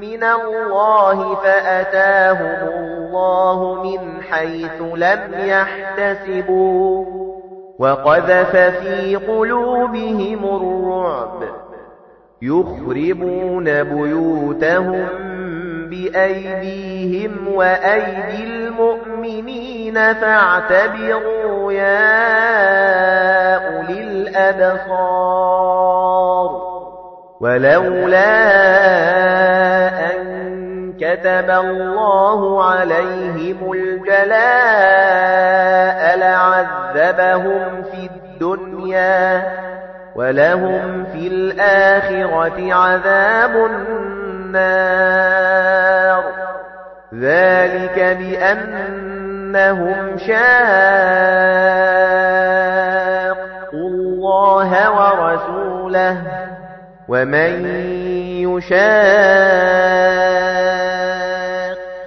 من الله فأتاهم الله من حيث لم يحتسبوا. وقذف في قلوبهم الرعب. يخربون بيوتهم بأيديهم وأيدي المؤمنين. فاعتبروا يا أولي الأبصار. ولولا كتب الله عليهم الجلاء لعذبهم في الدنيا ولهم في الآخرة عذاب النار ذلك بأنهم شاقوا الله ورسوله ومن يشاق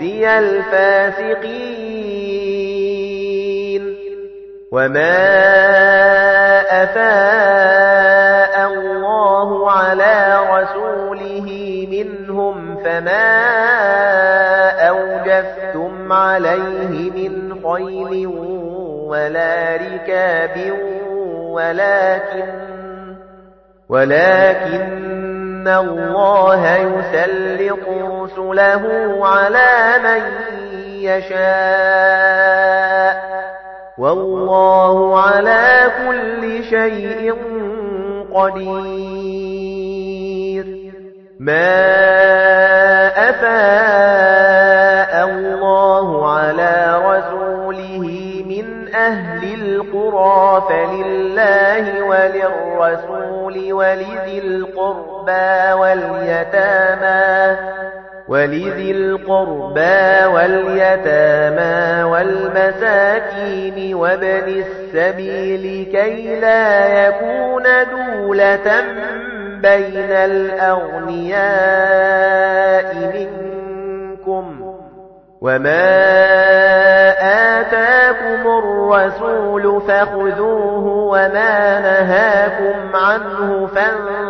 وليخزي الفاسقين. وما أفاء الله على رسوله منهم فما أوجفتم عليه من خيل ولا ركاب ولكن ولكن إِنَّ اللَّهَ يُسَلِّطُ رُسُلَهُ عَلَى مَن يَشَاءُ وَاللَّهُ عَلَى كُلِّ شَيْءٍ قَدِيرٌ. مَا أَفَاءَ اللَّهُ عَلَى رَسُولِهِ مِنْ أَهْلِ الْقُرَى فَلِلَّهِ وَلِلرَّسُولِ وَلِذِي الْقُرْبَى وَالْيَتَامَى وَلِذِي الْقُرْبَى وَالْيَتَامَى وَالْمَسَاكِينِ وَابْنِ السَّبِيلِ كَيْ لَا يَكُونَ دُولَةً بَيْنَ الْأَغْنِيَاءِ مِنكُمْ. وَمَا آتَاكُمُ الرَّسُولُ فَخُذُوهُ وَمَا نَهَاكُمْ عَنْهُ فَانتَهُوا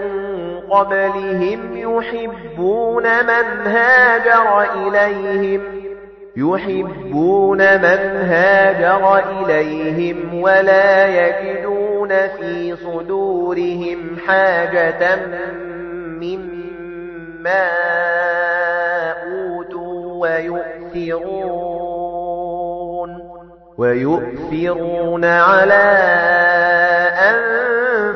قَبْلِهِمْ يُحِبُّونَ مَنْ هَاجَرَ إِلَيْهِمْ يُحِبُّونَ مَنْ هَاجَرَ إِلَيْهِمْ وَلَا يَجِدُونَ فِي صُدُورِهِمْ حَاجَةً مِّمَّا أُوتُوا وَيُؤْثِرُونَ وَيُؤْثِرُونَ عَلَى أَنفُسِهِمْ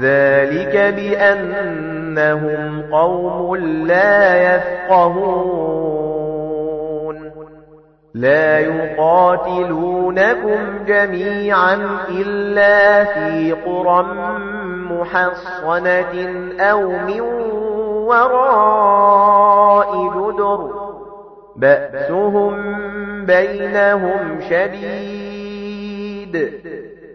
ذَلِكَ بِأَنَّهُمْ قَوْمٌ لَّا يَفْقَهُونَ. لَا يُقَاتِلُونَكُمْ جَمِيعًا إِلَّا فِي قُرًى مُحَصَّنَةٍ أَوْ مِنْ وَرَاءِ جُدُرٍ. بَأْسُهُمْ بَيْنَهُمْ شَدِيدٌ.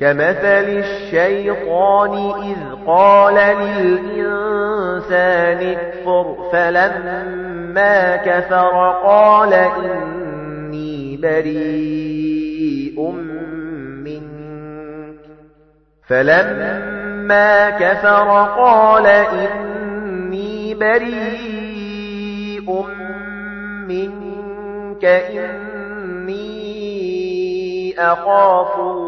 كَمَثَلِ الشَّيْطَانِ إِذْ قَالَ لِلْإِنسَانِ اكْفُرْ فَلَمَّا كَفَرَ قَالَ إِنِّي بَرِيءٌ مِنْكَ. فَلَمَّا كَفَرَ قَالَ إِنِّي بَرِيءٌ مِنْكَ إِنِّي أَخَافُ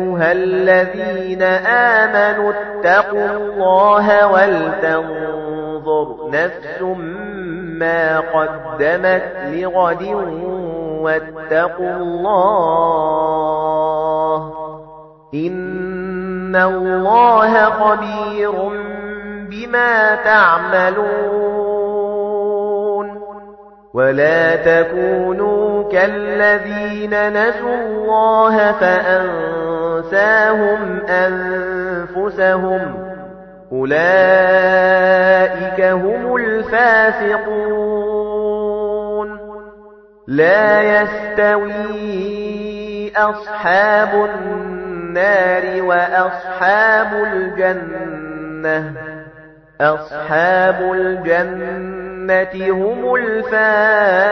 الَّذِينَ آمَنُوا اتَّقُوا اللَّهَ وَلْتَنظُرْ نَفْسٌ مَّا قَدَّمَتْ لِغَدٍ وَاتَّقُوا اللَّهَ إِنَّ اللَّهَ خَبِيرٌ بِمَا تَعْمَلُونَ وَلَا تَكُونُوا كَالَّذِينَ نَسُوا اللَّهَ فَأَنسَاهُمْ أَنفُسَهُمْ أُولَئِكَ هُمُ الْفَاسِقُونَ لَا يَسْتَوِي أَصْحَابُ النَّارِ وَأَصْحَابُ الْجَنَّةِ أَصْحَابُ الْجَنَّةِ هُمُ الْفَائِزُونَ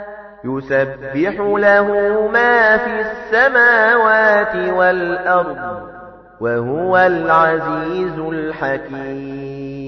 يُسَبِّحُ لَهُ مَا فِي السَّمَاوَاتِ وَالْأَرْضِ وَهُوَ الْعَزِيزُ الْحَكِيمُ.